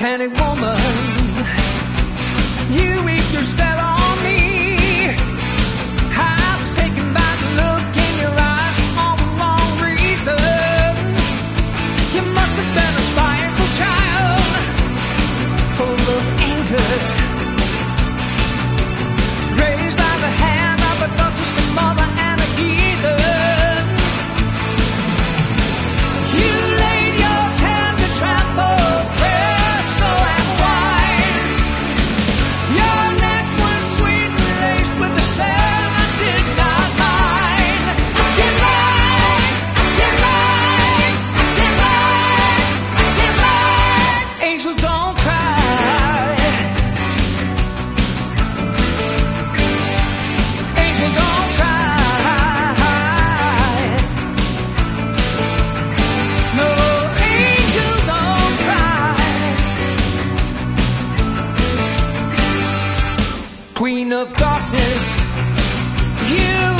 Uncanny woman. You eat your spell queen of darkness. You